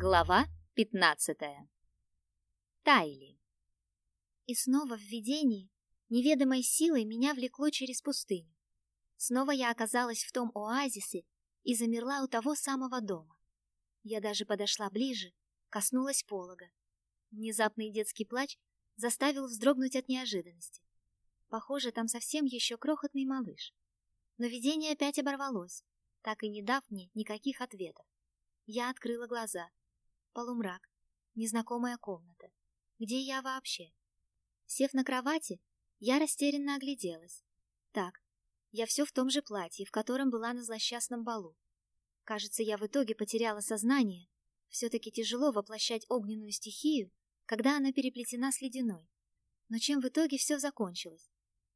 Глава 15. Тайли. И снова в видении неведомой силой меня влекло через пустыню. Снова я оказалась в том оазисе и замерла у того самого дома. Я даже подошла ближе, коснулась полога. Внезапный детский плач заставил вздрогнуть от неожиданности. Похоже, там совсем еще крохотный малыш. Но видение опять оборвалось, так и не дав мне никаких ответов. Я открыла глаза. Полумрак. Незнакомая комната. Где я вообще? Сев на кровати, я растерянно огляделась. Так, я все в том же платье, в котором была на злосчастном балу. Кажется, я в итоге потеряла сознание. Все-таки тяжело воплощать огненную стихию, когда она переплетена с ледяной. Но чем в итоге все закончилось?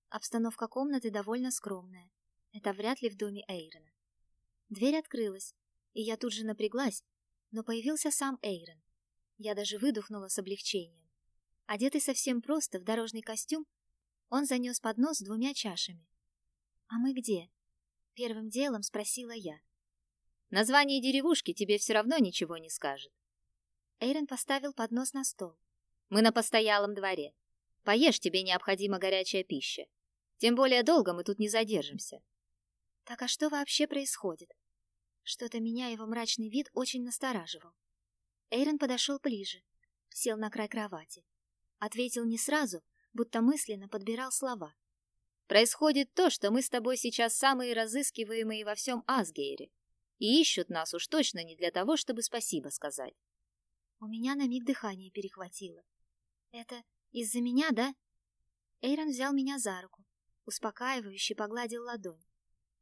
Обстановка комнаты довольно скромная. Это вряд ли в доме Эйрона. Дверь открылась, и я тут же напряглась, но появился сам Эйрон. Я даже выдохнула с облегчением. Одетый совсем просто в дорожный костюм, он занес поднос с двумя чашами. «А мы где?» — первым делом спросила я. «Название деревушки тебе все равно ничего не скажет». Эйрон поставил поднос на стол. «Мы на постоялом дворе. Поешь, тебе необходима горячая пища. Тем более долго мы тут не задержимся. Так а что вообще происходит? Что-то меня его мрачный вид очень настораживал. Эйрон подошел ближе, сел на край кровати. Ответил не сразу, будто мысленно подбирал слова. Происходит то, что мы с тобой сейчас самые разыскиваемые во всем Асгейре. И ищут нас уж точно не для того, чтобы спасибо сказать. У меня на миг дыхание перехватило. Это из-за меня, да? Эйрон взял меня за руку, успокаивающе погладил ладонь.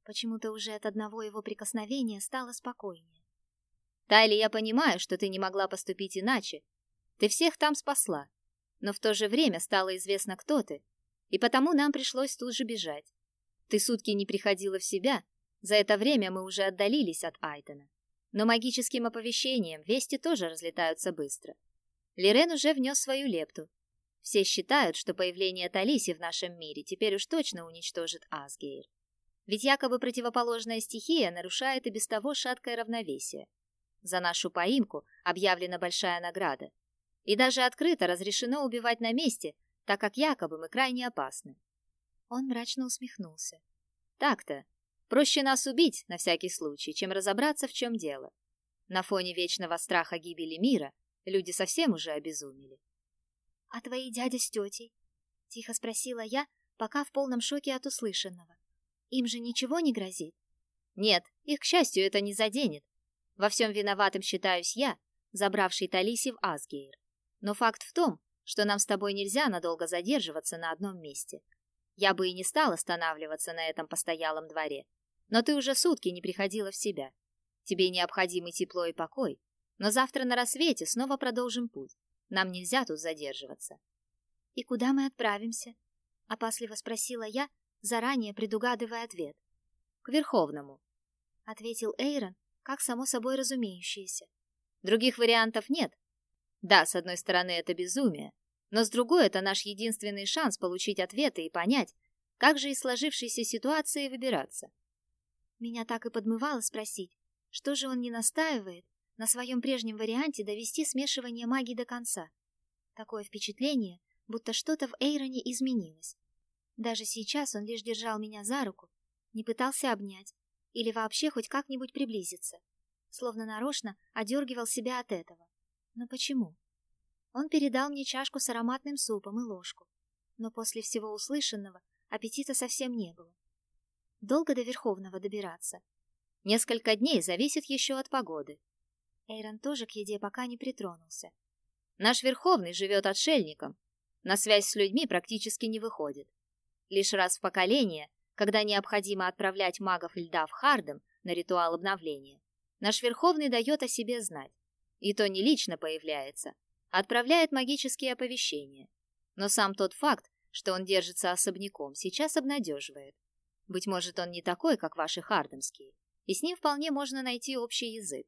Почему-то уже от одного его прикосновения стало спокойнее. Тайли, я понимаю, что ты не могла поступить иначе. Ты всех там спасла. Но в то же время стало известно, кто ты, и потому нам пришлось тут же бежать. Ты сутки не приходила в себя, за это время мы уже отдалились от Айтона. Но магическим оповещением вести тоже разлетаются быстро. Лирен уже внес свою лепту, все считают, что появление Талиси в нашем мире теперь уж точно уничтожит Асгейр. Ведь якобы противоположная стихия нарушает и без того шаткое равновесие. За нашу поимку объявлена большая награда. И даже открыто разрешено убивать на месте, так как якобы мы крайне опасны. Он мрачно усмехнулся. Так-то. Проще нас убить, на всякий случай, чем разобраться, в чем дело. На фоне вечного страха гибели мира люди совсем уже обезумели. «А твои дядя с тетей?» — тихо спросила я, пока в полном шоке от услышанного. «Им же ничего не грозит?» «Нет, их, к счастью, это не заденет. Во всем виноватым считаюсь я, забравший Талиси в Асгейр. Но факт в том, что нам с тобой нельзя надолго задерживаться на одном месте. Я бы и не стал останавливаться на этом постоялом дворе. Но ты уже сутки не приходила в себя. Тебе необходимы тепло и покой. Но завтра на рассвете снова продолжим путь. Нам нельзя тут задерживаться. И куда мы отправимся? Опасливо спросила я, заранее предугадывая ответ. К Верховному, ответил Эйрон, как само собой разумеющееся. Других вариантов нет. Да, с одной стороны, это безумие, но с другой это наш единственный шанс получить ответы и понять, как же из сложившейся ситуации выбираться. Меня так и подмывало спросить, что же он не настаивает, на своем прежнем варианте довести смешивание магии до конца. Такое впечатление, будто что-то в Эйроне изменилось. Даже сейчас он лишь держал меня за руку, не пытался обнять или вообще хоть как-нибудь приблизиться, словно нарочно одергивал себя от этого. Но почему? Он передал мне чашку с ароматным супом и ложку, но после всего услышанного аппетита совсем не было. Долго до Верховного добираться? Несколько дней зависит еще от погоды. Эйрон тоже к еде пока не притронулся. Наш Верховный живет отшельником. На связь с людьми практически не выходит. Лишь раз в поколение, когда необходимо отправлять магов льда в Хардем на ритуал обновления, наш Верховный дает о себе знать. И то не лично появляется, отправляет магические оповещения. Но сам тот факт, что он держится особняком, сейчас обнадеживает. Быть может, он не такой, как ваши хардемские, и с ним вполне можно найти общий язык.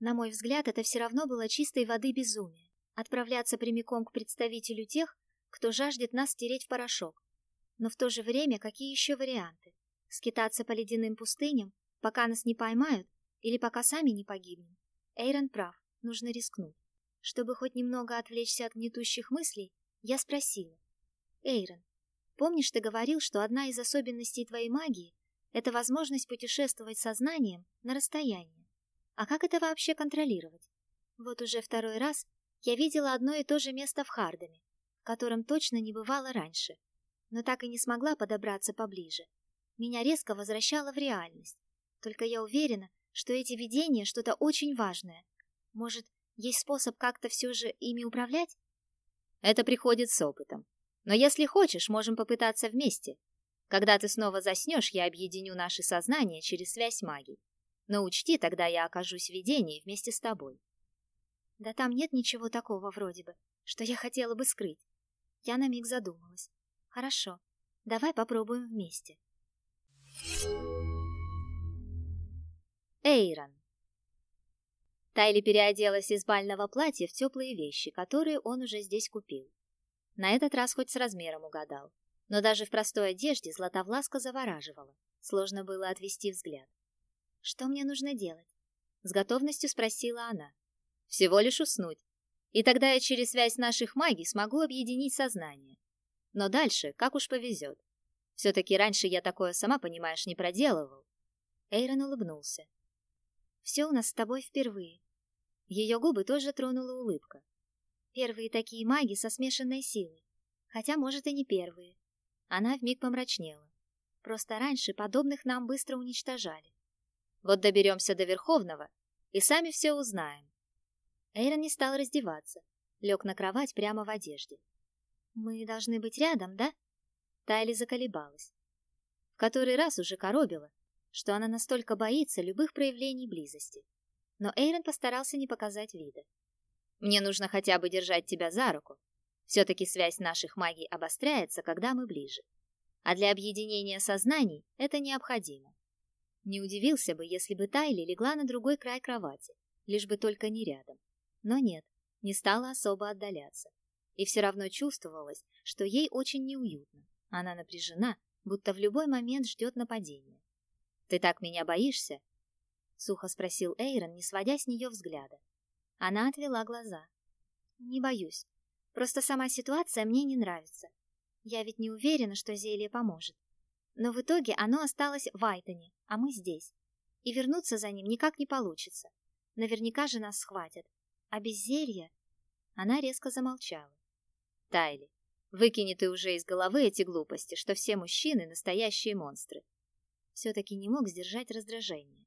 На мой взгляд, это все равно было чистой воды безумие. Отправляться прямиком к представителю тех, кто жаждет нас стереть в порошок. Но в то же время какие еще варианты? Скитаться по ледяным пустыням, пока нас не поймают, или пока сами не погибнем? Эйрон прав. Нужно рискнуть. Чтобы хоть немного отвлечься от гнетущих мыслей, я спросила. «Эйрон, помнишь, ты говорил, что одна из особенностей твоей магии — это возможность путешествовать сознанием на расстоянии? А как это вообще контролировать? Вот уже второй раз я видела одно и то же место в Хардаме, в котором точно не бывало раньше, но так и не смогла подобраться поближе. Меня резко возвращало в реальность. Только я уверена, что эти видения что-то очень важное. Может, есть способ как-то все же ими управлять? Это приходит с опытом. Но если хочешь, можем попытаться вместе. Когда ты снова заснешь, я объединю наши сознания через связь магии. Но учти, тогда я окажусь в видении вместе с тобой. Да там нет ничего такого вроде бы, что я хотела бы скрыть. Я на миг задумалась. Хорошо, давай попробуем вместе. Эйрон. Тайли переоделась из бального платья в теплые вещи, которые он уже здесь купил. На этот раз хоть с размером угадал. Но даже в простой одежде Златовласка завораживала. Сложно было отвести взгляд. «Что мне нужно делать?» С готовностью спросила она. «Всего лишь уснуть. И тогда я через связь наших магий смогу объединить сознание. Но дальше, как уж повезет. Все-таки раньше я такое, сама понимаешь, не проделывал». Эйрон улыбнулся. Все у нас с тобой впервые. Ее губы тоже тронула улыбка. Первые такие маги со смешанной силой. Хотя, может, и не первые. Она вмиг помрачнела. Просто раньше подобных нам быстро уничтожали. Вот доберемся до Верховного и сами все узнаем. Эйрон не стал раздеваться, лег на кровать прямо в одежде. Мы должны быть рядом, да? Тайли заколебалась. В который раз уже коробила, что она настолько боится любых проявлений близости. Но Эйрон постарался не показать вида. «Мне нужно хотя бы держать тебя за руку. Все-таки связь наших магий обостряется, когда мы ближе. А для объединения сознаний это необходимо. Не удивился бы, если бы Тайли легла на другой край кровати, лишь бы только не рядом. Но нет, не стала особо отдаляться. И все равно чувствовалось, что ей очень неуютно. Она напряжена, будто в любой момент ждет нападения. «Ты так меня боишься?» — сухо спросил Эйрон, не сводя с нее взгляда. Она отвела глаза. «Не боюсь. Просто сама ситуация мне не нравится. Я ведь не уверена, что зелье поможет. Но в итоге оно осталось в Айтоне, а мы здесь. И вернуться за ним никак не получится. Наверняка же нас схватят. А без зелья...» Она резко замолчала. «Тайли, выкини ты уже из головы эти глупости, что все мужчины — настоящие монстры все-таки не мог сдержать раздражение.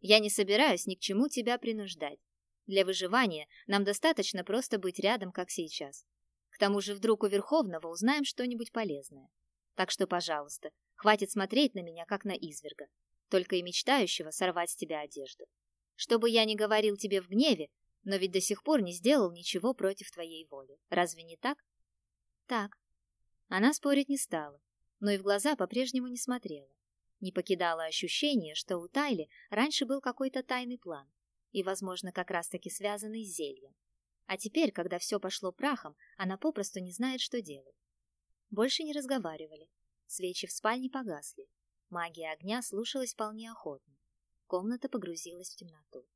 «Я не собираюсь ни к чему тебя принуждать. Для выживания нам достаточно просто быть рядом, как сейчас. К тому же вдруг у Верховного узнаем что-нибудь полезное. Так что, пожалуйста, хватит смотреть на меня, как на изверга, только и мечтающего сорвать с тебя одежду. Чтобы я не говорил тебе в гневе, но ведь до сих пор не сделал ничего против твоей воли. Разве не так? Так. Она спорить не стала, но и в глаза по-прежнему не смотрела. Не покидало ощущение, что у Тайли раньше был какой-то тайный план, и, возможно, как раз-таки связанный с зельем. А теперь, когда все пошло прахом, она попросту не знает, что делать. Больше не разговаривали. Свечи в спальне погасли. Магия огня слушалась вполне охотно. Комната погрузилась в темноту.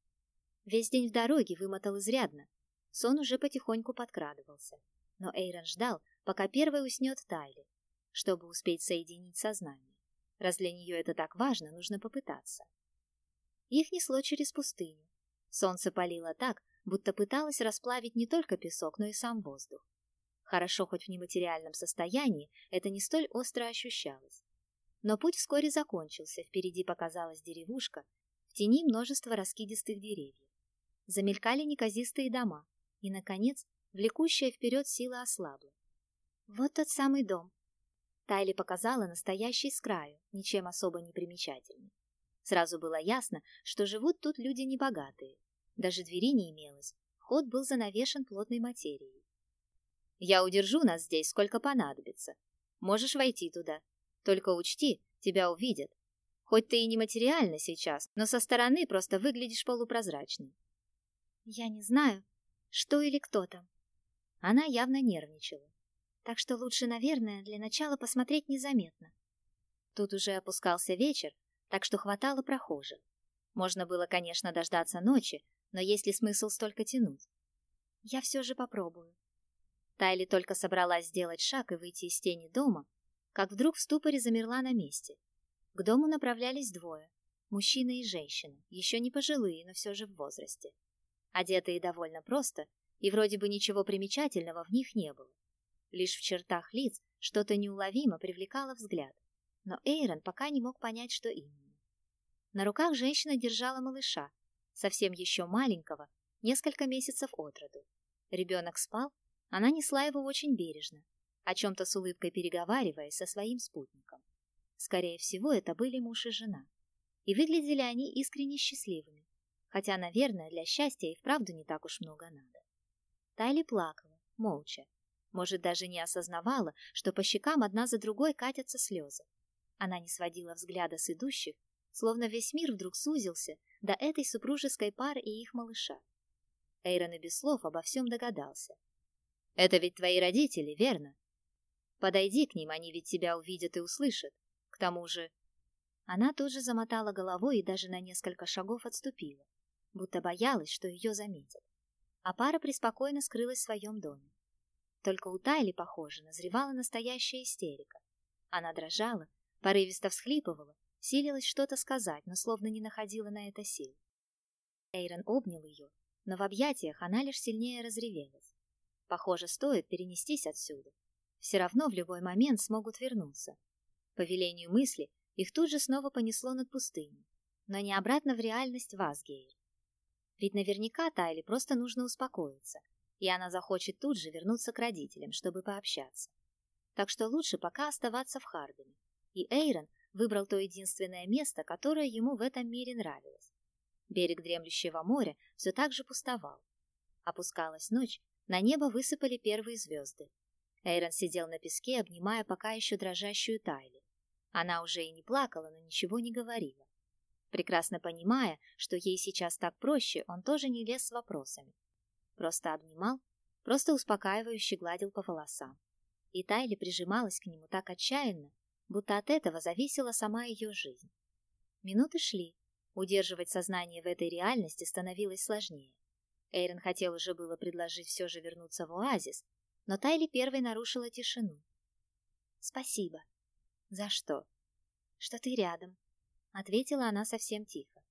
Весь день в дороге вымотал изрядно. Сон уже потихоньку подкрадывался. Но Эйрон ждал, пока первой уснет Тайли, чтобы успеть соединить сознание. Раз для нее это так важно, нужно попытаться. Их несло через пустыню. Солнце палило так, будто пыталось расплавить не только песок, но и сам воздух. Хорошо, хоть в нематериальном состоянии это не столь остро ощущалось. Но путь вскоре закончился, впереди показалась деревушка, в тени множество раскидистых деревьев. Замелькали неказистые дома, и, наконец, влекущая вперед сила ослабла. Вот тот самый дом, Тайли показала настоящий с краю, ничем особо не примечательный. Сразу было ясно, что живут тут люди небогатые. Даже двери не имелось, ход был занавешен плотной материей. «Я удержу нас здесь, сколько понадобится. Можешь войти туда. Только учти, тебя увидят. Хоть ты и не материально сейчас, но со стороны просто выглядишь полупрозрачным». «Я не знаю, что или кто там». Она явно нервничала так что лучше, наверное, для начала посмотреть незаметно. Тут уже опускался вечер, так что хватало прохожих. Можно было, конечно, дождаться ночи, Но есть ли смысл столько тянуть? Я все же попробую. Тайли только собралась сделать шаг и выйти из тени дома, как вдруг в ступоре замерла на месте. К дому направлялись двое – мужчина и женщина, еще не пожилые, но все же в возрасте. Одетые довольно просто, и вроде бы ничего примечательного в них не было. Лишь в чертах лиц что-то неуловимо привлекало взгляд, но Эйрон пока не мог понять, что именно. На руках женщина держала малыша, совсем еще маленького, несколько месяцев от роду. Ребенок спал, она несла его очень бережно, о чем-то с улыбкой переговариваясь со своим спутником. Скорее всего, это были муж и жена. И выглядели они искренне счастливыми, хотя, наверное, для счастья и вправду не так уж много надо. Тайли плакала, молча. Может, даже не осознавала, что по щекам одна за другой катятся слезы. Она не сводила взгляда с идущих, словно весь мир вдруг сузился до этой супружеской пары и их малыша. Эйрон и без слов обо всем догадался. «Это ведь твои родители, верно? Подойди к ним, они ведь тебя увидят и услышат. К тому же...» Она тут же замотала головой и даже на несколько шагов отступила, будто боялась, что ее заметят. А пара преспокойно скрылась в своем доме. Только у Тайли, похоже, назревала настоящая истерика. Она дрожала, порывисто всхлипывала, силилась что-то сказать, но словно не находила на это сил. Эйрон обнял ее, но в объятиях она лишь сильнее разревелась. Похоже, стоит перенестись отсюда. Все равно в любой момент смогут вернуться. По велению мысли их тут же снова понесло над пустыней, но не обратно в реальность Васгейр. Ведь наверняка Тайли просто нужно успокоиться, и она захочет тут же вернуться к родителям, чтобы пообщаться. Так что лучше пока оставаться в Хардене. И Эйрон выбрал то единственное место, которое ему в этом мире нравилось. Берег дремлющего моря все так же пустовал. Опускалась ночь, на небо высыпали первые звезды. Эйрон сидел на песке, обнимая пока еще дрожащую Тайли. Она уже и не плакала, но ничего не говорила. Прекрасно понимая, что ей сейчас так проще, он тоже не лез с вопросами. Просто обнимал, просто успокаивающе гладил по волосам. И Тайли прижималась к нему так отчаянно, будто от этого зависела сама ее жизнь. Минуты шли, Удерживать сознание в этой реальности становилось сложнее. Эйрон хотел уже было предложить все же вернуться в оазис, но Тайли первой нарушила тишину. «Спасибо». «За что?» «Что ты рядом», — ответила она совсем тихо.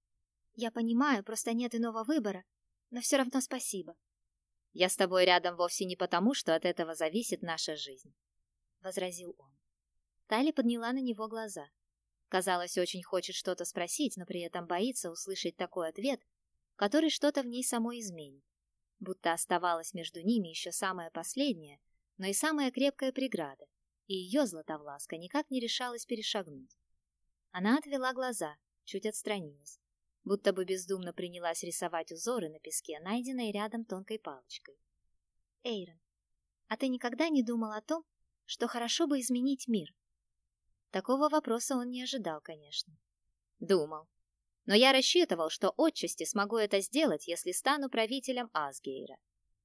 «Я понимаю, просто нет иного выбора, но все равно спасибо». «Я с тобой рядом вовсе не потому, что от этого зависит наша жизнь», — возразил он. Тайли подняла на него глаза. Казалось, очень хочет что-то спросить, но при этом боится услышать такой ответ, который что-то в ней самой изменит. Будто оставалась между ними еще самая последняя, но и самая крепкая преграда, и ее Златовласка никак не решалась перешагнуть. Она отвела глаза, чуть отстранилась, будто бы бездумно принялась рисовать узоры на песке, найденной рядом тонкой палочкой. «Эйрон, а ты никогда не думал о том, что хорошо бы изменить мир?» Такого вопроса он не ожидал, конечно. Думал. Но я рассчитывал, что отчасти смогу это сделать, если стану правителем Асгейра.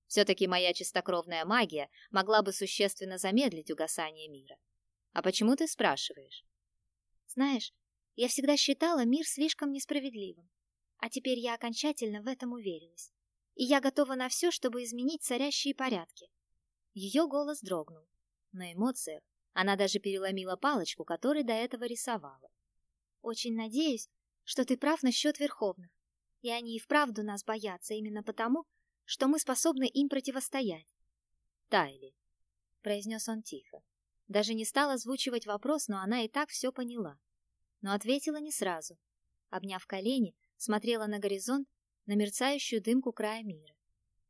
Все-таки моя чистокровная магия могла бы существенно замедлить угасание мира. А почему ты спрашиваешь? Знаешь, я всегда считала мир слишком несправедливым. А теперь я окончательно в этом уверилась. И я готова на все, чтобы изменить царящие порядки. Ее голос дрогнул. На эмоциях она даже переломила палочку, которой до этого рисовала. «Очень надеюсь, что ты прав насчет верховных, и они и вправду нас боятся именно потому, что мы способны им противостоять». «Тайли», — произнес он тихо. Даже не стал озвучивать вопрос, но она и так все поняла. Но ответила не сразу. Обняв колени, смотрела на горизонт, на мерцающую дымку края мира.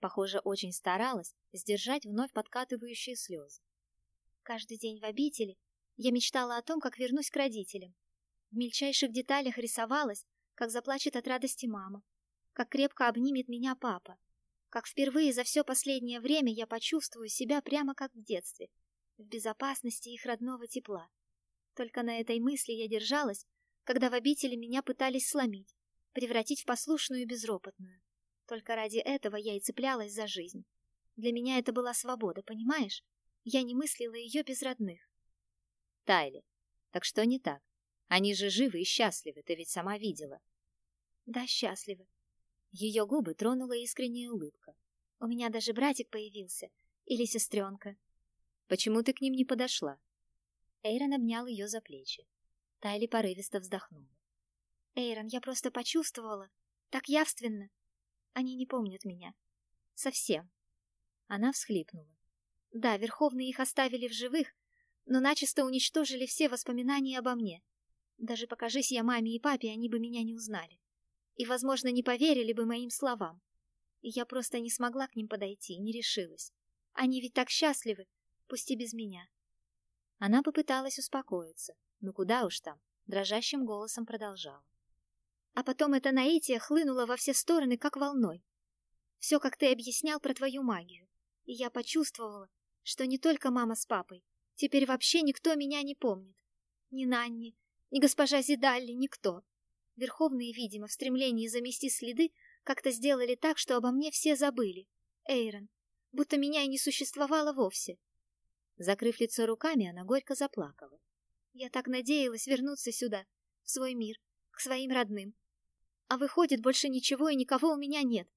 Похоже, очень старалась сдержать вновь подкатывающие слезы. Каждый день в обители я мечтала о том, как вернусь к родителям. В мельчайших деталях рисовалась, как заплачет от радости мама, как крепко обнимет меня папа, как впервые за все последнее время я почувствую себя прямо как в детстве, в безопасности их родного тепла. Только на этой мысли я держалась, когда в обители меня пытались сломить, превратить в послушную и безропотную. Только ради этого я и цеплялась за жизнь. Для меня это была свобода, понимаешь? Я не мыслила ее без родных. Тайли, так что не так? Они же живы и счастливы, ты ведь сама видела. Да, счастливы. Ее губы тронула искренняя улыбка. У меня даже братик появился. Или сестренка. Почему ты к ним не подошла? Эйрон обнял ее за плечи. Тайли порывисто вздохнула. Эйрон, я просто почувствовала. Так явственно. Они не помнят меня. Совсем. Она всхлипнула. Да, Верховные их оставили в живых, но начисто уничтожили все воспоминания обо мне. Даже покажись я маме и папе, они бы меня не узнали. И, возможно, не поверили бы моим словам. Я просто не смогла к ним подойти, не решилась. Они ведь так счастливы, пусть и без меня. Она попыталась успокоиться, но куда уж там, дрожащим голосом продолжала. А потом эта наитие хлынула во все стороны, как волной. Все, как ты объяснял про твою магию. И я почувствовала, что не только мама с папой, теперь вообще никто меня не помнит. Ни Нанни, ни госпожа Зидалли, никто. Верховные, видимо, в стремлении замести следы, как-то сделали так, что обо мне все забыли. Эйрон, будто меня и не существовало вовсе. Закрыв лицо руками, она горько заплакала. Я так надеялась вернуться сюда, в свой мир, к своим родным. А выходит, больше ничего и никого у меня нет.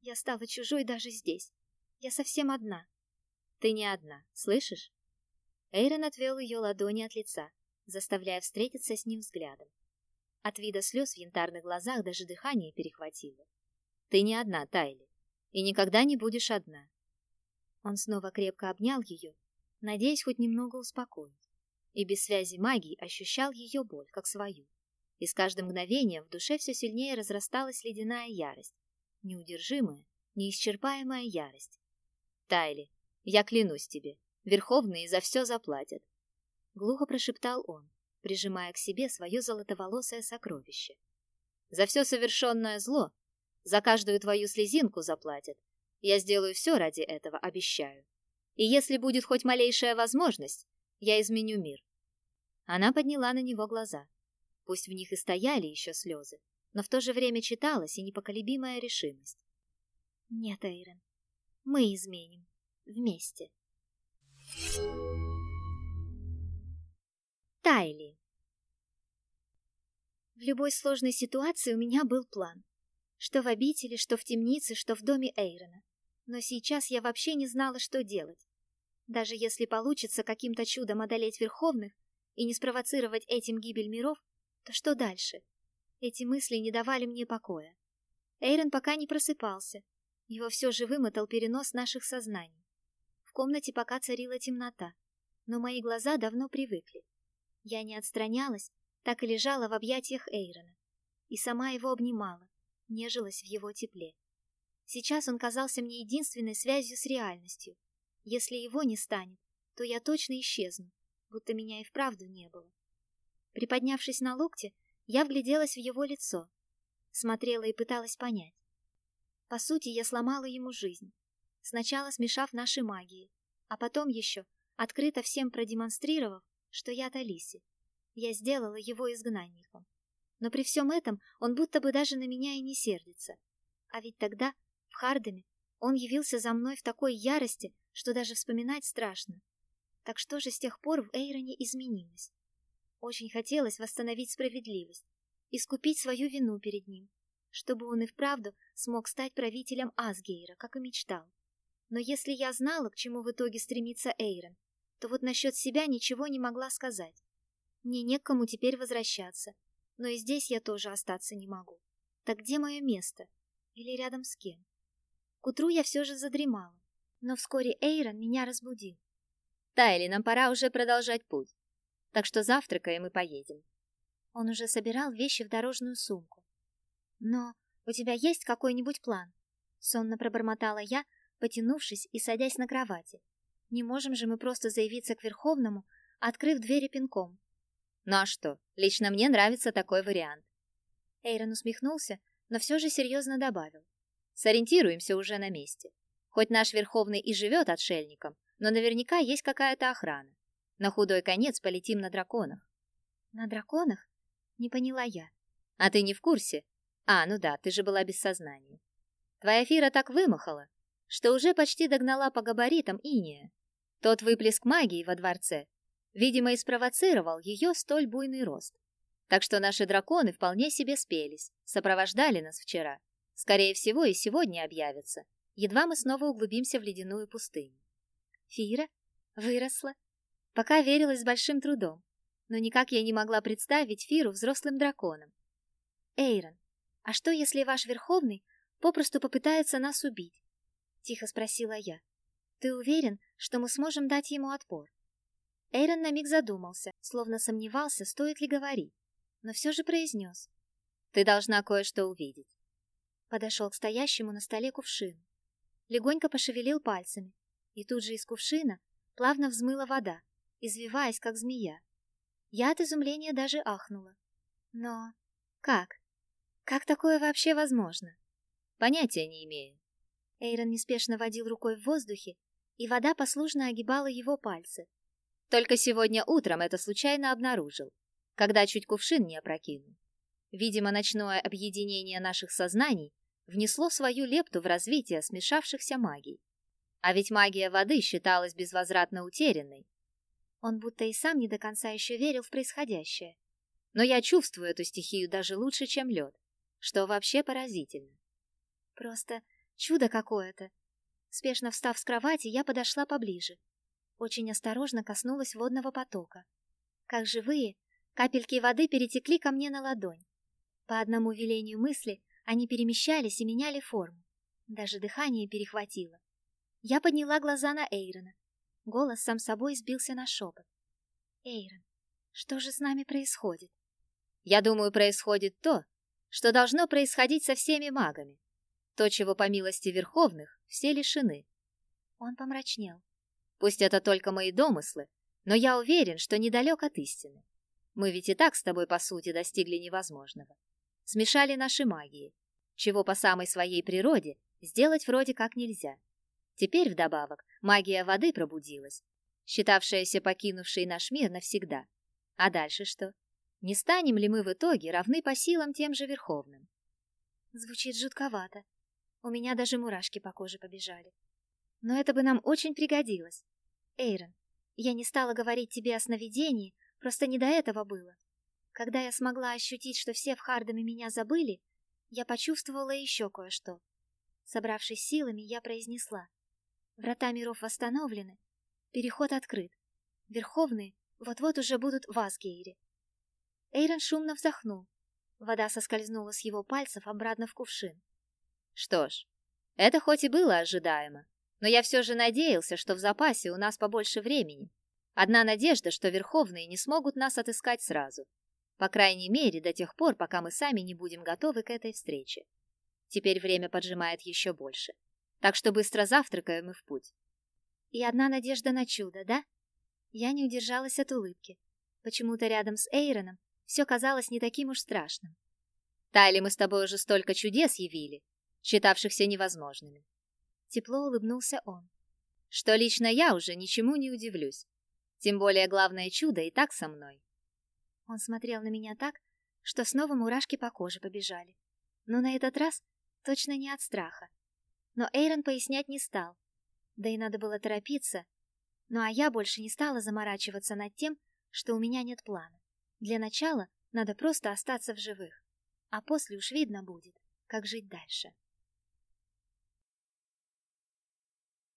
Я стала чужой даже здесь. Я совсем одна. Ты не одна, слышишь? Эйрон отвел ее ладони от лица, заставляя встретиться с ним взглядом. От вида слез в янтарных глазах даже дыхание перехватило. Ты не одна, Тайли, и никогда не будешь одна. Он снова крепко обнял ее, надеясь хоть немного успокоить, и без связи магии ощущал ее боль, как свою. И с каждым мгновением в душе все сильнее разрасталась ледяная ярость, неудержимая, неисчерпаемая ярость. Тайли, я клянусь тебе, верховные за все заплатят. Глухо прошептал он, прижимая к себе свое золотоволосое сокровище. За все совершенное зло, за каждую твою слезинку заплатят. Я сделаю все ради этого, обещаю. И если будет хоть малейшая возможность, я изменю мир. Она подняла на него глаза. Пусть в них и стояли еще слезы, но в то же время читалась и непоколебимая решимость. Нет, Эйрон, мы изменим. Вместе. Тайли. В любой сложной ситуации у меня был план. Что в обители, что в темнице, что в доме Эйрона. Но сейчас я вообще не знала, что делать. Даже если получится каким-то чудом одолеть Верховных и не спровоцировать этим гибель миров, то что дальше? Эти мысли не давали мне покоя. Эйрон пока не просыпался. Его все же вымотал перенос наших сознаний. В комнате пока царила темнота, но мои глаза давно привыкли. Я не отстранялась, так и лежала в объятиях Эйрона. И сама его обнимала, нежилась в его тепле. Сейчас он казался мне единственной связью с реальностью. Если его не станет, то я точно исчезну, будто меня и вправду не было. Приподнявшись на локте, я вгляделась в его лицо, смотрела и пыталась понять. По сути, я сломала ему жизнь, сначала смешав наши магии, а потом еще открыто всем продемонстрировав, что я Талиси. Я сделала его изгнанником. Но при всем этом он будто бы даже на меня и не сердится. А ведь тогда, в Хардаме, он явился за мной в такой ярости, что даже вспоминать страшно. Так что же с тех пор в Эйроне изменилось? Очень хотелось восстановить справедливость, искупить свою вину перед ним, чтобы он и вправду смог стать правителем Асгейра, как и мечтал. Но если я знала, к чему в итоге стремится Эйрон, то вот насчет себя ничего не могла сказать. Мне некому теперь возвращаться, но и здесь я тоже остаться не могу. Так где мое место? Или рядом с кем? К утру я все же задремала, но вскоре Эйрон меня разбудил. «Тайли, нам пора уже продолжать путь, так что завтракаем и поедем». Он уже собирал вещи в дорожную сумку. «Но у тебя есть какой-нибудь план?» Сонно пробормотала я, потянувшись и садясь на кровати. Не можем же мы просто заявиться к Верховному, открыв двери пинком. Ну а что, лично мне нравится такой вариант. Эйрон усмехнулся, но все же серьезно добавил. Сориентируемся уже на месте. Хоть наш Верховный и живет отшельником, но наверняка есть какая-то охрана. На худой конец полетим на драконах. На драконах? Не поняла я. А ты не в курсе? А, ну да, ты же была без сознания. Твоя фира так вымахала, что уже почти догнала по габаритам Иния. Тот выплеск магии во дворце, видимо, и спровоцировал ее столь буйный рост. Так что наши драконы вполне себе спелись, сопровождали нас вчера. Скорее всего, и сегодня объявятся. Едва мы снова углубимся в ледяную пустыню. Фира выросла. Пока верилась с большим трудом, но никак я не могла представить Фиру взрослым драконом. Эйрон, а что, если ваш Верховный попросту попытается нас убить? Тихо спросила я. Ты уверен, что мы сможем дать ему отпор? Эйрон на миг задумался, словно сомневался, стоит ли говорить, но все же произнес. Ты должна кое-что увидеть. Подошел к стоящему на столе кувшину. Легонько пошевелил пальцами, и тут же из кувшина плавно взмыла вода, извиваясь, как змея. Я от изумления даже ахнула. Но как? Как такое вообще возможно? Понятия не имею. Эйрон неспешно водил рукой в воздухе, и вода послушно огибала его пальцы. Только сегодня утром это случайно обнаружил, когда чуть кувшин не опрокинул. Видимо, ночное объединение наших сознаний внесло свою лепту в развитие смешавшихся магий. А ведь магия воды считалась безвозвратно утерянной. Он будто и сам не до конца еще верил в происходящее. Но я чувствую эту стихию даже лучше, чем лед, что вообще поразительно. Просто чудо какое-то. Спешно встав с кровати, я подошла поближе. Очень осторожно коснулась водного потока. Как живые, капельки воды перетекли ко мне на ладонь. По одному велению мысли они перемещались и меняли форму. Даже дыхание перехватило. Я подняла глаза на Эйрона. Голос сам собой сбился на шепот. «Эйрон, что же с нами происходит?» «Я думаю, происходит то, что должно происходить со всеми магами. То, чего по милости верховных, все лишены». Он помрачнел. «Пусть это только мои домыслы, но я уверен, что недалек от истины. Мы ведь и так с тобой, по сути, достигли невозможного. Смешали наши магии, чего по самой своей природе сделать вроде как нельзя. Теперь вдобавок магия воды пробудилась, считавшаяся покинувшей наш мир навсегда. А дальше что? Не станем ли мы в итоге равны по силам тем же Верховным? Звучит жутковато. У меня даже мурашки по коже побежали. Но это бы нам очень пригодилось. Эйрон, я не стала говорить тебе о сновидении, просто не до этого было. Когда я смогла ощутить, что все в Хардаме меня забыли, я почувствовала еще кое-что. Собравшись силами, я произнесла. Врата миров восстановлены, переход открыт. Верховные вот-вот уже будут в Асгейре. Эйрон шумно вздохнул. Вода соскользнула с его пальцев обратно в кувшин. Что ж, это хоть и было ожидаемо, но я все же надеялся, что в запасе у нас побольше времени. Одна надежда, что Верховные не смогут нас отыскать сразу. По крайней мере, до тех пор, пока мы сами не будем готовы к этой встрече. Теперь время поджимает еще больше. Так что быстро завтракаем и в путь. И одна надежда на чудо, да? Я не удержалась от улыбки. Почему-то рядом с Эйроном все казалось не таким уж страшным. Тайли мы с тобой уже столько чудес явили, считавшихся невозможными. Тепло улыбнулся он. Что лично я уже ничему не удивлюсь. Тем более главное чудо и так со мной. Он смотрел на меня так, что снова мурашки по коже побежали. Но на этот раз точно не от страха. Но Эйрон пояснять не стал. Да и надо было торопиться. Ну а я больше не стала заморачиваться над тем, что у меня нет плана. Для начала надо просто остаться в живых. А после уж видно будет, как жить дальше.